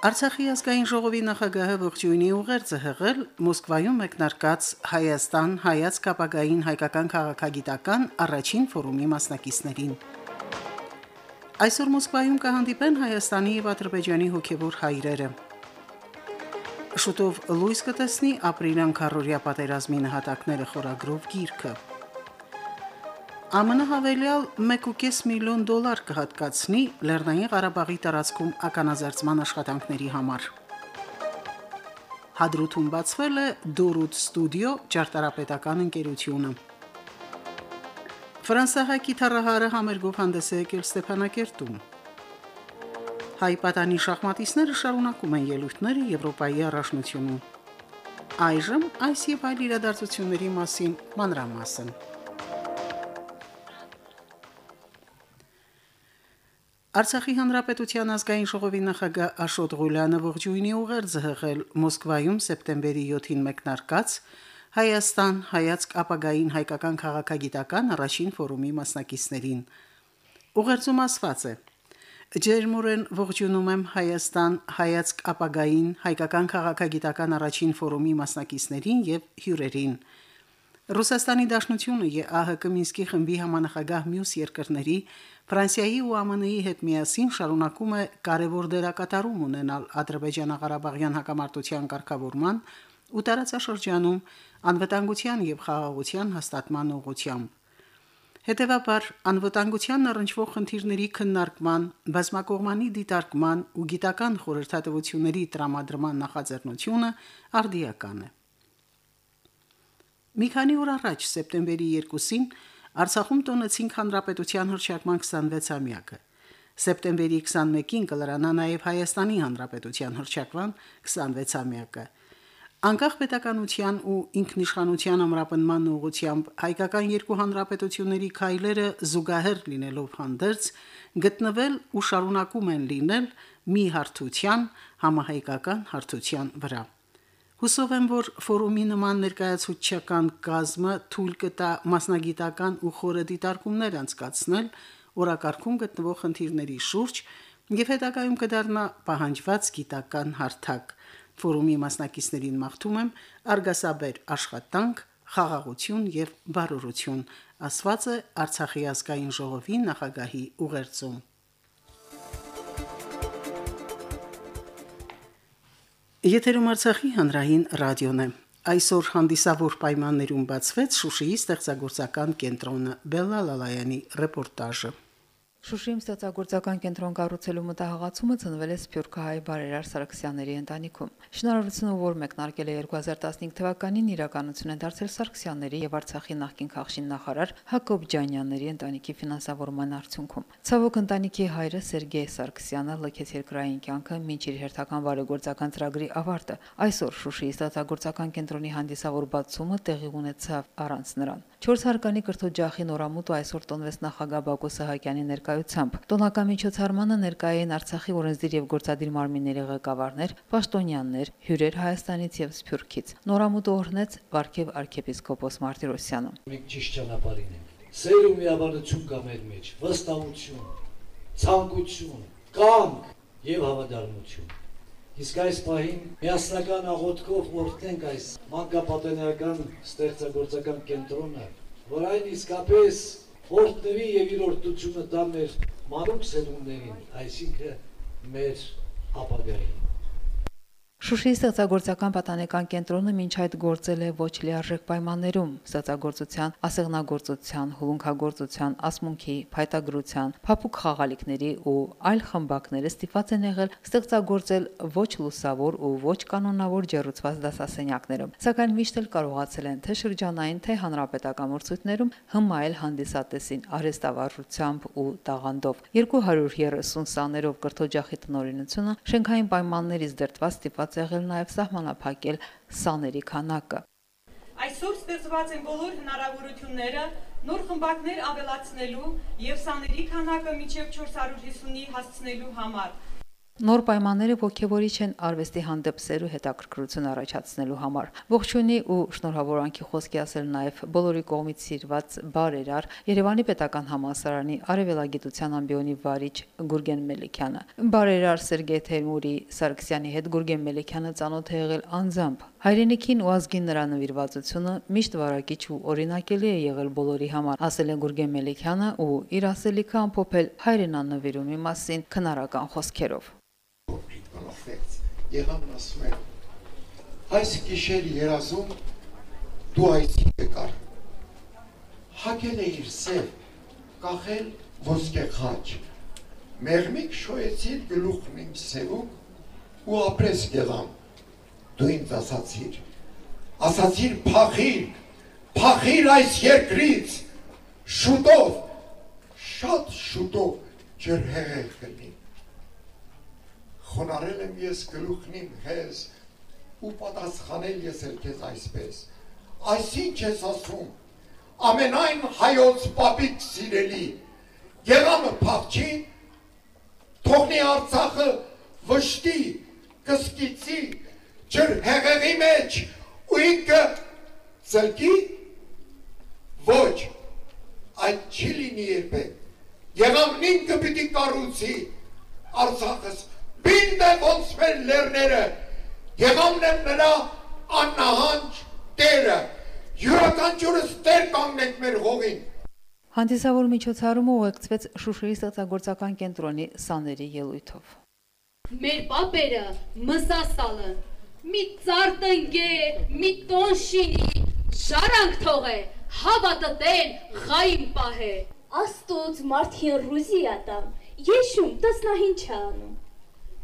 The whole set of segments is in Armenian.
Արցախի ազգային ժողովի նախագահը ողջույնի ուղերձ է հղել Մոսկվայում մեկնարկած Հայաստան հայաց կապագային հայկական քաղաքագիտական առաջին ֆորումի մասնակիցներին։ Այսօր Մոսկվայում կհանդիպեն Հայաստանի եւ Ադրբեջանի հոգեվոր հայրերը։ Շուտով լույս կտեսնի ապրիլյան քարորիա պատերազմի նահատակները խորագրով գիրքը։ ԱՄՆ հավելյալ 1.5 միլիոն դոլար կհատկացնի Լեռնային Ղարաբաղի տարածքում ականաձերծման աշխատանքների համար։ Հադրութում բացվել է Դորուտ ստուդիո ճարտարապետական ընկերությունը։ Ֆրանսահայ թառահարը համերգով հանդես է եկել Ստեփանակերտում։ Հայ պատանի շախմատիստները շարունակում են ելույթները Եվրոպայի առաջնությունում։ Այժմ այս եւ այլ իրադարձությունների մասին մանրամասն։ Արցախի հանրապետության ազգային ժողովի նախագահ Աշոտ Ղուլյանը ողջույնի ուղերձ հղել Մոսկվայում սեպտեմբերի 7-ին մեկնարկած Հայաստան հայացք ապագային հայկական քաղաքագիտական առաջին ֆորումի մասնակիցներին։ Ուղերձում ասված է. Ջերմորեն ողջունում եմ Հայաստան հայացք ապագային հայկական քաղաքագիտական առաջին ֆորումի մասնակիցներին եւ հյուրերին։ Ռուսաստանի Դաշնությունը ԵԱՀԿ Մինսկի խմբի համանախագահ մյուս երկրների Ֆրանսիայի ու ԱՄՆ-ի հետ միասին շարունակում է կարևոր դերակատարում ունենալ Ադրբեջանա-Ղարաբաղյան հակամարտության ղեկավարման ու տարածաշրջանում անվտանգության եւ խաղաղության հաստատման ուղղությամբ։ Հետևաբար անվտանգության առնչվող խնդիրների քննարկման, բազմակողմանի դիտարկման ու գիտական խորհրդատվությունների տրամադրման նախաձեռնությունը արդիական է։ Մի քանի օր առաջ, սեպտեմբերի 2-ին, Արցախում տոնեցինք Հանրապետության հռչակման 26-ամյակը։ Սեպտեմբերի 21-ին կլրանա նաև Հայաստանի Հանրապետության հռչակման 26-ամյակը։ Անկախ պետականության ու ինքնիշխանության ամրապնման ուղղությամբ հայկական երկու հանրապետությունների քայլերը զուգահեռ լինելով հանդերձ գտնվել ու շարունակում են լինել մի հարթության համահայկական հարթության վրա։ Հուսով եմ, որ ֆորումի նման ներկայացուցչական կազմը թույլ կտա մասնագիտական ու խորը դիտարկումներ անցկացնել օրակարգում գտնվող խնդիրների շուրջ եւ հետագայում կդառնա պահանջված գիտական հարթակ։ Ֆորումի մասնակիցներին մաղթում եմ արգասաբեր աշխատանք, խաղաղություն եւ բարօրություն, ասված է Արցախի ազգային ժողովի նախագահի ուղերձում։ Եթերում Արցախի հանրային ռադիոն է։ Այսօր հանդիսավոր պայմաններում բացվեց Շուշիի ստեղծագործական կենտրոնը Բելլալալայանի ռեպորտաժը։ Շուշիում ստեղծագործական կենտրոն կառուցելու մտահղացումը ծնվել է Սփյուռքահայ բարերար Սարգսյանների ընտանիքում։ Շնորհավորությունը, որ մեկնարկել է 2015 թվականին, իրականություն է դարձել Սարգսյանների եւ Արցախի նախկին քաղաքին նախարար Հակոբ Ջանյանների ընտանիքի ֆինանսավորման արդյունքում։ Ցավոք ընտանիքի հայրը Սերգեյ Սարգսյանը լքեց երկրային կյանքը մինչ իր հերթական բարեգործական ծրագրի ավարտը։ Այսօր Շուշիի ստեղծագործական կենտրոնի հանդիսավոր բացումը տեղի ունեցավ առանց նրան։ 4 հարկանի կրթօջախի նորամուտը այսօր տոնվեց նախագահ Բակո Սահակյանի ներկայ ներկայությամբ։ Տոնական միջոցառմանը ներկայ էին Արցախի օրենսդիր եւ գործադիր մարմինների ղեկավարներ, պաշտոնյաներ, հյուրեր Հայաստանից եւ Սփյուռքից։ Նորամուտը օրհնեց Վարքև arczepiskopos Մարտիրոսյանը։ Մենք ճիշտ ճանապարհին ենք։ Սեր ու միաբանություն կա մեր մեջ, վստահություն, ցանկություն, կամք եւ հավատարմություն։ Իսկ այս պահին միասնական աղոթքով օրհնենք այս մանկապատենական ստեղծագործական կենտրոնը, որ այն իսկապես օրհնվի եւ իր օրդությունը տա մեր մանուկ սերունդներին, այսինքն մեր ապագային։ Շուշիի ստեղծագործական պատանեկան կենտրոնը մինչ այդ գործել է ոչ լիարժեք պայմաններում՝ ստեղծագործության, ասեղնագործության, հուլունքագործության, ասմունքի, փայտագրության, փափուկ խաղալիքների ու այլ խմբակները ստիպված են եղել ստեղծագործել ոչ լուսավոր ու ոչ կանոնավոր ջերուցված դասասենյակներում։ Սակայն միշտ էլ կարողացել են թե շրջանային, թե հանրապետական մրցույթներում հմայել հանդիսատեսին արհեստավարժությամբ ու տաղանդով։ 230 սաներով կրթօջախի տնօրինությունը շենքային պայմաններից դրտված ստիպված եղել նաև սահմանափակել սաների քանակը։ Այսօր ստեղծված են բոլոր հնարավորությունները նոր խմբակներ ավելացնելու եւ սաների քանակը մինչեւ 450-ի հասցնելու համար։ Նոր պայմանները ողջևորիչ են արվեստի հանդեպ սերու հետաքրքրություն առաջացնելու համար։ Ողջունի ու շնորհավորանքի խոսքի ասել նաև բոլորի կողմից սիրված բարերար Երևանի Պետական Համալսարանի Արևելագիտության ամբիոնի վարիչ Գուրգեն Մելիքյանը։ Բարերար Սերգեյ Թերմուրի Սարգսյանի հետ Գուրգեն Մելիքյանը ծանոթ է եղել անձամբ։ Հայրենիքին ու ազգին նրա նվիրվածությունը միշտ վարակիչ ու օրինակելի է եղել բոլորի համար, ասել է Գուրգեն Մելիքյանը ու իր ասելիքը ամփոփել հայրենանվիրումի մասին քնարական խոսքերով կոնֆլիկտ եղան ասում են այս գիշեր երազում դու այսի եկար հագել է իր սև կախել ոսկե խաչ մեղմիկ շոյեցիր գլուխն իմ սևուկ ու ապրես գեղամ դու ինձ ասացիր ասացիր փախիր փախիր այս երկրից շուտով շատ շուտով ջրհեղեղ կլինի խոնարել եմ ես գլուխն իմ հեզ ու պատասխանել ես էլ քեզ այսպես այսինչ ես ասում. Ամենայն հայոց պապիկ սիրելի եղամը փախչի թողնի արցախը վշտի կսկիցի ջր հեղեղի մեջ ու ինքը ծլկի ոչ այդ չի լինի երբեք եղամն ինքը պիտի կառուցի արցախս Բինդ է ոնց մեր լերները, եղամն եմ նրա աննահանջ տերը, յուրականջուրս տեր կանգնենք մեր հողին։ Հանդիսավոր միջոցառումը ուղեկցվեց Շուշիի ստեղծագործական կենտրոնի սաների ելույթով։ Մեր պապերը մսասալը մի ծար տնգե, մի տոն շինի, ժարանք թողե, հավատը տեն, խային պահե։ Աստուծ մարդին ռուզիա տամ, եշում տասնահին չանում։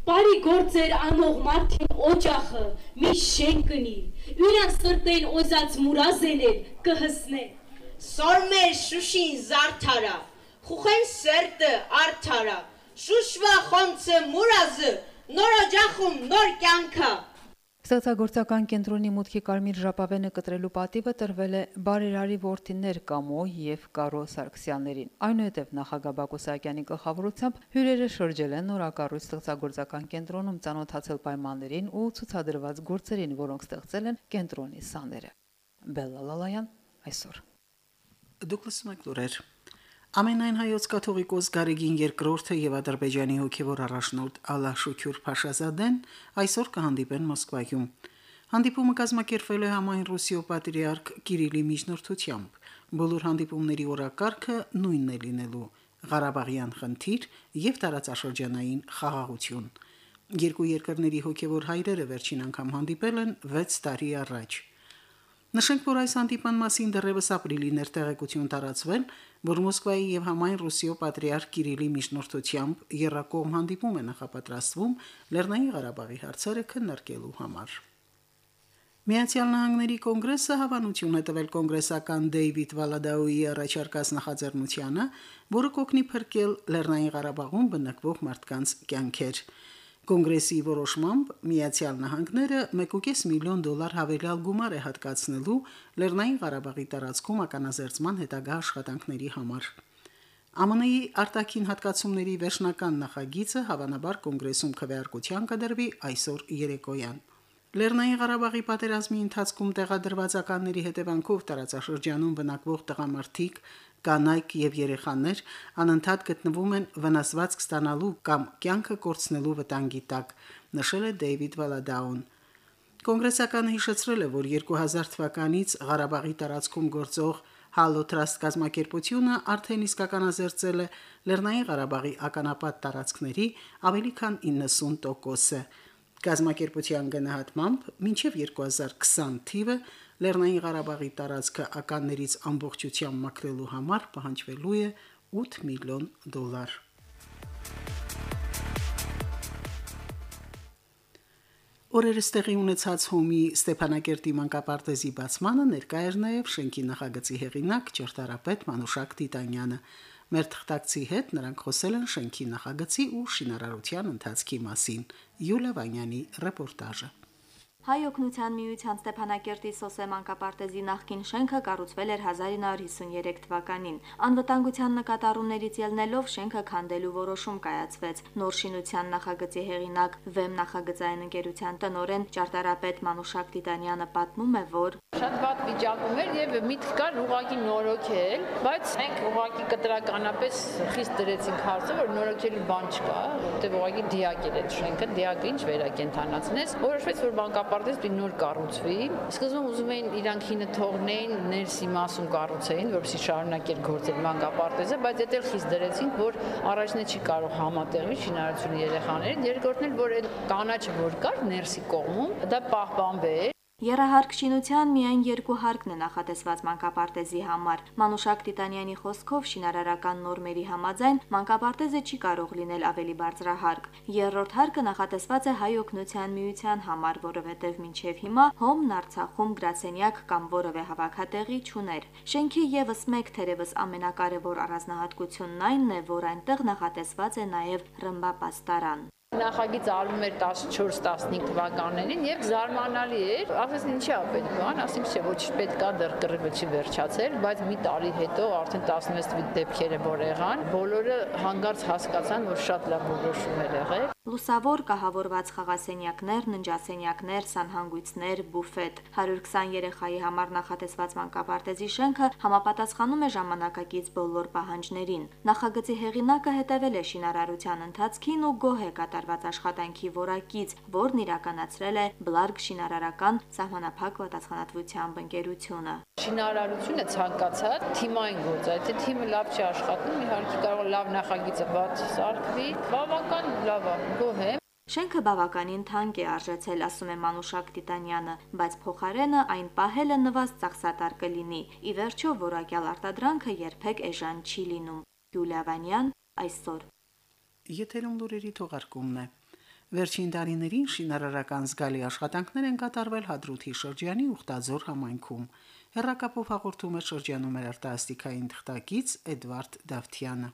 Բարի գործեր անող մարդին օջախը մի շեն կնի, յուրան սրտեն օզած մուրազենել կհսնե։ Սորմեր շուշին զարդարա, խուխեն սերտը արդարա, շուշվա խոնցը մուրազը, նոր օջախում նոր կյանքա։ Ստեղծագործական կենտրոնի մուտքի կարմիր ժապավենը կտրելու պատիվը տրվել է բարերարի ворթիններ Կամո եւ Կարո Սարգսյաններին։ Այնուհետև նախագահ Բակո Սահակյանի գլխավորությամբ հյուրերը շրջել են նորակառույց ստեղծագործական կենտրոնում ցանոթացել պայմաններին ու ցուցադրված գործերին, որոնք ստեղծել են կենտրոնի սաները։ Բելլալալայան այսօր։ Դուք լսում եք լուրեր։ Ամենայն հայոց կաթողիկոս Գարեգին II-ը եւ Ադրբեջանի հոգեվոր առաջնորդ Ալա Շուքյուր Փաշազադեն այսօր կհանդիպեն Մոսկվայում։ Հանդիպումը կազմակերպվել է համայն Ռուսիո պատրիարք Կիրիլի միջնորդությամբ։ Բոլոր հանդիպումների օրակարգը նույնն է լինելու՝ Ղարաբաղյան խնդիր եւ տարածաշրջանային խաղաղություն։ Երկու երկրների հոգեվոր հայրերը վերջին անգամ հանդիպել են 6 տարի առաջ։ Նշենք, որ այս հանդիպան մասին դեռևս ապրիլի ներտեղեկություն տարածվել, որ Մոսկվայի եւ համայն Ռուսիո պատրիարք Կիրիլի միջնորդությամբ երրակողմ հանդիպում է նախապատրաստվում Լեռնային Ղարաբաղի հարցերը քննարկելու համար։ Միացյալ Նահանգների կոնգրեսը հավանություն է տվել կոնգրեսական Դեյվիդ Վալադաուի առաջարկած նախաձեռնությանը, որը կօգնի փրկել Լեռնային Ղարաբաղում բնակվող մարդկանց կյանքեր։ Կոնգրեսի որոշմամբ Միացյալ Նահանգները 1.5 միլիոն դոլար հավելյալ գումար է հատկացնելու Լեռնային Ղարաբաղի տարածքում ականաձերծման հետագա աշխատանքների համար։ ԱՄՆ-ի արտաքին հատկացումների վերջնական նախագիծը հավանաբար կոնգրեսում քվեարկության կդրվի այսօր երեկոյան։ Լեռնային Ղարաբաղի պատերազմի ընթացքում տեղադրվածականների հետևանքով տարածաշրջանում բնակվող տղամարդիկ կանայք եւ երեխաներ անընդհատ գտնվում են վնասվածք ստանալու կամ կյանքը կորցնելու վտանգի տակ, նշել է Դեյվիդ Վալադաուն։ Կոնգրեսականը հիշեցրել է, որ 2000 թվականից Ղարաբաղի տարածքում գործող Հալոտրաստ կազմակերպությունը արդեն իսկականազերծել է Լեռնային Ղարաբաղի ականապատ տարածքների ավելի քան 90%-ը։ Գազམ་ակերպության գնահատմամբ մինչև 2020 թիվը Լեռնային Ղարաբաղի տարածքը ականներից ամբողջությամբ մաքրելու համար պահանջվելու է 8 միլիոն դոլար։ Օրերս տեղի ունեցած հոմի Ստեփանակերտի մանկապարտեզի բացմանը ներկա էր նաև շենքի նախագծի հեղինակ ճարտարապետ Մանուշակ Տիտանյանը։ Մեր թղթակցի հետ նրանք խոսել են շենքի նախագծի ու շինարարության ընթացքի մասին։ Յուլիա Վանյանի ռեպորտաժը։ Հայ օգնության միության Ստեփանակերտի Սոսե մանկապարտեզի նախկին շենքը կառուցվել էր 1953 թվականին։ Անվտանգության նկատառումներից ելնելով շենքը քանդելու որոշում կայացվեց։ Նոր շինության նախագծի հեղինակ Վեմ նախագծային ընկերության տնօրեն ճարտարապետ Մանուշակ Տիտանյանը պատմում է, որ շատ վատ վիճակում էր եւ միտք կար ուղակի նորոգել, բայց մենք ուղակի կտրականապես խիստ դրեցինք հարցը, որ նորոգելու բան չկա, որտեղ ուղակի դիակել է շենքը, դիակը ինչ վերակենդանացնես, որոշվեց, որ բանկապարտեզ պիտի նոր կառուցվի։ Սկզբում ուզում էին իրանք հինը թողնեին, ներսի մասում կառուցեին, որպեսզի շարունակեր գործել բանկապարտեզը, բայց այդտեղ խիստ դրեցինք, որ առաջինը չի կարող համատեղվի շինարարությունը երեխաներին, երկրորդն էլ որ այդ կանաչը որ կար ներսի կողմում, դա պահպանվեր Երահարկ շինության միայն երկու հարկն է նախատեսված մանկապարտեզի համար։ Մանուշակ Տիտանյանի խոսքով շինարարական նորմերի համաձայն մանկապարտեզը չի կարող լինել ավելի բարձրահարկ։ Երրորդ հարկը նախատեսված է հայ օգնության միության համար, որովհետև մինչև հիմա հոմն Արցախում գրասենյակ կամ որևէ հավաքատեղի չուներ։ Շենքի եւս մեկ թերևս ամենակարևոր առանձնահատկությունն այնն է, որ այնտեղ նախատեսված է նաև ռմբապաստարան։ Նախագիծ արվում էր 14-15 թվականներին եւ զարմանալի էր, ասես ինչի է պետք բան, ասենք չէ, ոչ պետքա դեռ կռիվը չի վերջացել, բայց մի տարի հետո արդեն 16 դեպքերը որ եղան, բոլորը հանգարց հասկացան, որ շատ լավ որոշում էր եղել։ Լուսավոր կահավորված խաղասենյակներ, ննջասենյակներ, սանհանգույցներ, բուֆետ։ 120 երեխայի համար նախատեսված մանկապարտեզի շենքը համապատասխանում է ժամանակակից բոլոր պահանջներին։ Նախագծի հեղինակը հետևել է շինարարության ընթացքին ու գոհ է կատարված աշխատանքի որակից, որն իրականացրել է Բլարգ շինարարական սահմանափակ պատասխանատվությամբ ընկերությունը։ Շինարարությունը ցանկացած թիմային գործ է, եթե թիմը լավ չի աշխատում, իհարկե կարող լավ նախագիծը բաց սարքվի, բավական լավ է, գոհ եմ։ Շենքը բավականին թանկ է արժեցել, ասում է Մանուշակ Տիտանյանը, բայց փոխարենը այն պահելը նվազ ծախսատար կլինի։ Ի վերջո որակյալ արտադրանքը երբեք էժան չի լինում։ Յուլիա Վանյան այսօր Եթերում լուրերի թողարկումն է։ Վերջին տարիներին շինարարական զգալի աշխատանքներ են կատարվել Հադրութի շրջանի Ուխտաձոր համայնքում։ Հերրակապով հաղորդում է շրջանում մեր արտասթիկային թղթակից Էդվարդ Դավթյանը։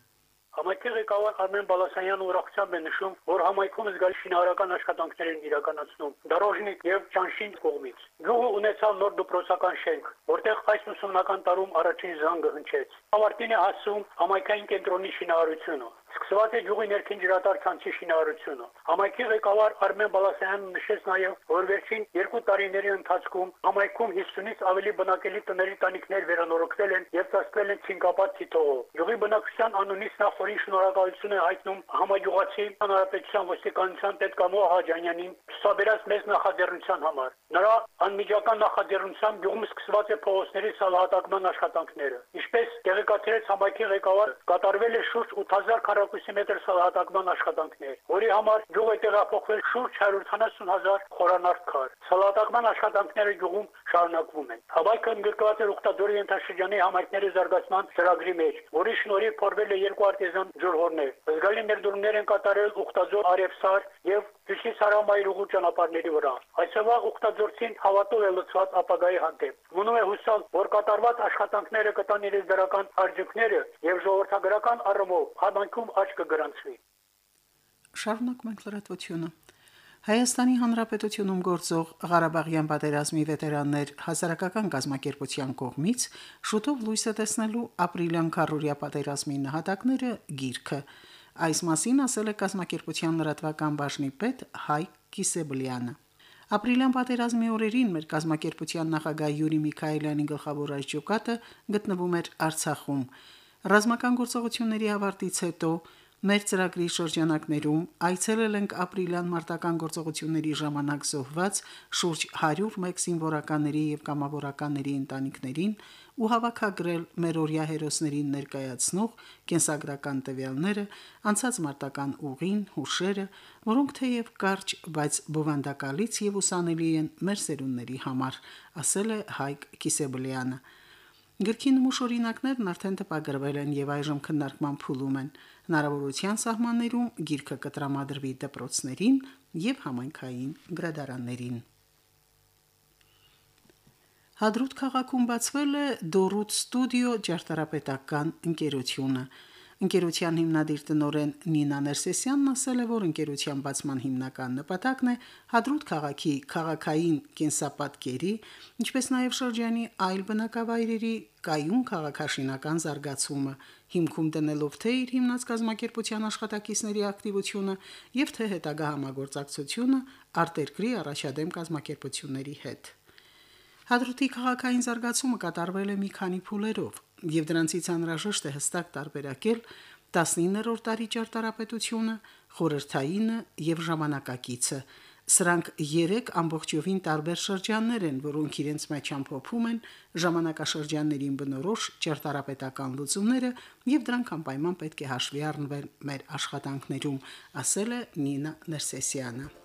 Համայնքի ղեկավար Արմեն Բալասանյանը ուրախությամբ է նշում, որ համայնքում զգալի շինարարական աշխատանքներ են իրականացնում Դարոժնիկ եւ Ճանշին կողմից։ Գյուղը ունեցավ նոր դպրոցական շենք, որտեղ այս ուսումնական տարում առաջին զանգը հնչեց։ Ավարտին է հասցում համայնքային կենտրոնի շինարարությունը։ Սկսված է յուղի ներքին ջրատար ցանցի շինարարությունը։ Համայնքի ղեկավար Արմեն Բալասյանն նշեց նաև, որ վերջին երկու տարիների ընթացքում համայնքում 50-ից ավելի բնակելի տների տանիքներ վերանորոգվել են եւ ծածկվել են ցինկապատ թիթողով։ Յուղի բնակչության անունից նախորին շնորհակալություն է հայտնում համագյուղացի հանրապետության ոստիկանության պետկամո Հաջանյանին ցուսաբերած մեծ նախաձեռնության համար։ Նրա անմիջական նախաձեռնությամբ յուղում սկսված է փողոցների սալահատակման աշխատանքները։ Ինչպես տեղեկացրեց համայնքի ղեկավար, կատարվել է շուրջ 8000 քառակուսի մետր սալահատակման աշխատանքներ, որի համար գյուղ է տեղափոխվել շուրջ 170 հազար խորանարդ քար։ Սալահատակման աշխատանքները գյուղում շարունակվում են։ Հավաքը ընդգրկված է Ուխտադորի ենթաշրջանի համայնքների զարգացման ծրագրի մեջ, որի շնորհիվ փորվել է երկու արտեզան ջրհորներ։ Զգալի ներդրումներ են կատարել Ուխտաձոր Արևսար եւ Հյուսիս Հարամայր ուղու ճանապարհների վրա։ Այսօրվա Ուխտաձորցին հավատով է լցված ապագայի հանդեպ։ Մնում է հուսալ, որ կատարված աշխատանքները կտան իրենց դրական արդյունքները եւ ժողովրդագրական առումով համանքում աճ կգրանցվի։ Շարունակում ենք լրատվությունը։ Հայաստանի Հանրապետությունում գործող Ղարաբաղյան պատերազմի վետերաններ հասարակական գազམ་ակերպության կողմից շուտով լույս է տեսնելու ապրիլյան քարորիա պատերազմի նահատակները գիրքը։ Այս մասին ասել է գազམ་ակերպության լրատվական բաժնի պետ Հայկ Կիսեբլյանը։ Ապրիլյան պատերազմի օրերին մեր գազམ་ակերպության նախագահ Յուրի Միքայելյանի գլխավոր աշխատակատը գտնվում էր Արցախում։ Ռազմական գործողությունների ավարտից հետո Մեր ծրագրի շրջանակներում այցելել ենք ապրիլյան մարտական գործողությունների ժամանակ զոհված շուրջ 101 զինվորականների եւ կամավորականների ընտանիքներին ու հավաքագրել մեր օրյա հերոսներին ներկայացնող կենսագրական տվյալները, անցած մարտական ուղին, հուշերը, որոնք թեև կարճ, բայց բովանդակալից եւ ուսանելի են մեր սերունդների համար, ասել է Հայկ Կիսեբլյանը։ Գրքի նմուշ օրինակներն արդեն տպագրվել են եւ այժմ քննարկման փուլում են։ Հնարավորության սահմաններում գիրքը կտրամադրվի դպրոցներին եւ համայնքային գրադարաններին։ Հադրուտ քաղաքում բացվել է Դորուտ ստուդիո ջարտարապետական ընկերությունը։ Ընկերության հիմնադիր տնօրեն Նինա Ներսեսյանն ասել է, որ ընկերության բացման հիմնական նպատակն է Հադրուտ քաղաքի քաղաքային կենսապատկերի, ինչպես նաև շրջանի այլ բնակավայրերի կայուն քաղաքաշինական զարգացումը, հիմքում դնելով թե իր հիմնած կազմակերպության աշխատակիցների ակտիվությունը եւ թե հետագա համագործակցությունը արտերկրի առաջադեմ կազմակերպությունների հետ։ Հադրութի քաղաքային զարգացումը կատարվել է մի քանի փուլերով, եւ դրանցից անհրաժեշտ է հստակ տարբերակել 19-րդ դարի ճարտարապետությունը, խորհրդայինը եւ ժամանակակիցը։ Սրանք 3 ամբողջովին տարբեր շրջաններ են, որոնք իրենց մեջ ամփոփում են ժամանակաշրջաններին բնորոշ ճարտարապետական լուծումները եւ դրանք անպայման պետք է հաշվի առնվեն մեր աշխատանքներում, ասել է Նինա Ներսեսյանը։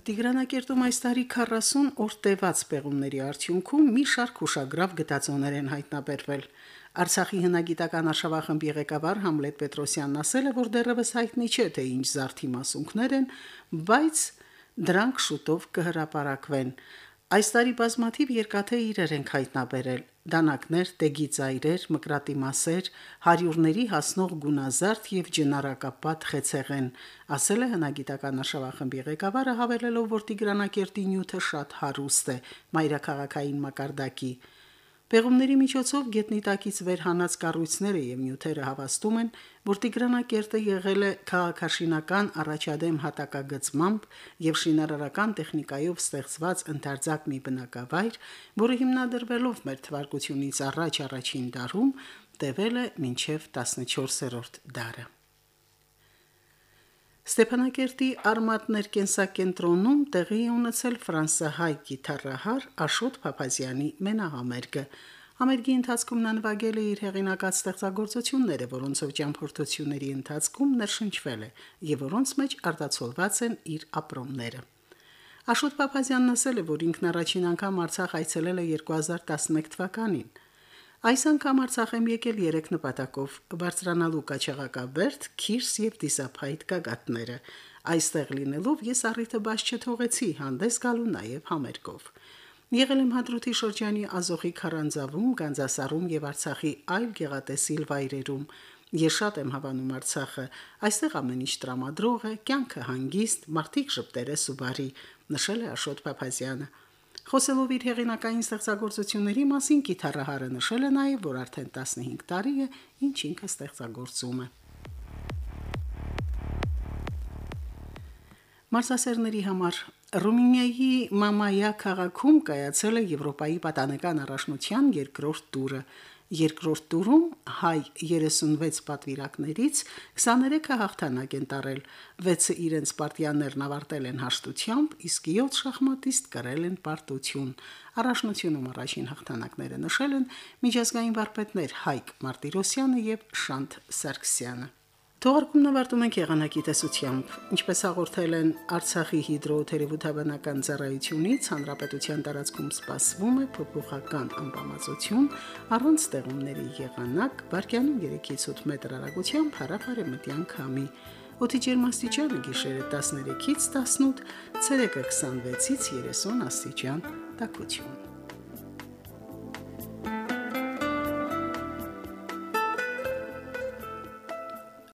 Տիգրանակերտում այս տարի 40 օր տևած պեղումների արդյունքում մի շարք ուշագրավ գտածոներ են հայտնաբերվել։ Արցախի հնագիտական արշավախմբի ղեկավար Համլետ Պետրոսյանն ասել է, որ դեռևս հայտնի չէ թե ինչ զարթի մասունքներ են, բայց դրանք շուտով կհրապարակվեն։ Այս տարի բազմաթիվ երկաթե իրեր են հայտնաբերել. Դանակներ, տեգիծայրեր, մկրատի մասեր, հարյուրների հասնող գունազարդ եւ ջնարակապատ խեցեղեն, ասել է հնագիտական արշավախմբի ղեկավարը հավելելով, որ Տիգրանակերտի նյութը շատ հարուստ է մայրաքաղաքային մակարդակի։ Պեղումների միջոցով գետնի տակից վերհանած կառույցները եւ նյութերը հավաստում են, որ Տիգրանակերտը եղել է քաղաքաշինական առաջադեմ հատակագծմամբ եւ շինարարական տեխնիկայով ստեղծված ընդարձակ մի բնակավայր, որը հիմնադրվելով մեր թվարկությունից առաջ առաջին դարում տևել է մինչև 14-րդ դարը։ Ստեփանակերտի Արմատներ կենսակենտրոնում տեղի ունեցել ֆրանսահայ գիտարահար Աշոտ Փափազյանի մենահամերգը։ Համերգի ընթացքում նա նվագել է իր հեղինակած ստեղծագործությունները, որոնցով ճամփորդությունների ընթացքում ներշնչվել է եւ որոնց մեջ արտացոլված են իր ապրումները։ Աշոտ Փափազյանն ասել է, որ ինքն առաջին անգամ Արցախ այցելել է 2011 թվականին։ Այս անգամ Արցախ եմ եկել 3 նպատակով՝ բարձրանալու Կաչաղակաբերդ, Քիրս եւ Դիսափայտ գագաթները։ Այստեղ լինելով ես առիթը բաց չթողեցի հանդես գալու նաեւ համերգով։ Եղել եմ Հադրութի շրջանի Ազոխի քարանձավում, Գանձասարում եւ Արցախի այլ գեղատեսիլ վայրերում։ Ես շատ եմ հավանում Արցախը։ Այստեղ ամեն ինչ տրամադրող է, կյանքը հանգիստ, մարդիկ շփտերես ու բարի, նշել է Աշոտ Փափազյանը։ Խոսելով իր հեղինակային ստեղծագործությունների մասին գիտարահարը նշել է նաև, որ արդեն 15 տարի է, ինչ ինքը ստեղծագործում է։ Մարսասերների համար. Ռումինիայի Մամայա քաղաքում կայացել է Եվրոպայի պատանեկան առաջնության երկրորդ տուրը։ Երկրորդ տուրում հայ 36 պատվիրակներից 23-ը հաղթանակ են տարել, 6-ը իրենց պարտիաներն ավարտել են հաշտությամբ, իսկ 7 շախմատիստ կրել են պարտություն։ Առաջնությունում առաջին հաղթանակները նշել են միջազգային վարպետներ Հայկ Մարտիրոսյանը եւ Շանթ Սարգսյանը։ Թողարկումն ավարտում ենք եղանակի տեսությամբ։ Ինչպես հաղորդել են Արցախի հիդրոթերապևտաբանական ծառայությունից, հանրապետության տարածքում սպասվում է փոփոխական անբավարարություն, առանց ստեղումների եղանակ, վարկյանում 3-ից 8 մետր հեռագությամբ հարավարեմտյան քամի։ Օդի ջերմաստիճանը գիշերը 13-ից 18, ցերեկը 26-ից 30 աստիճան տաքություն։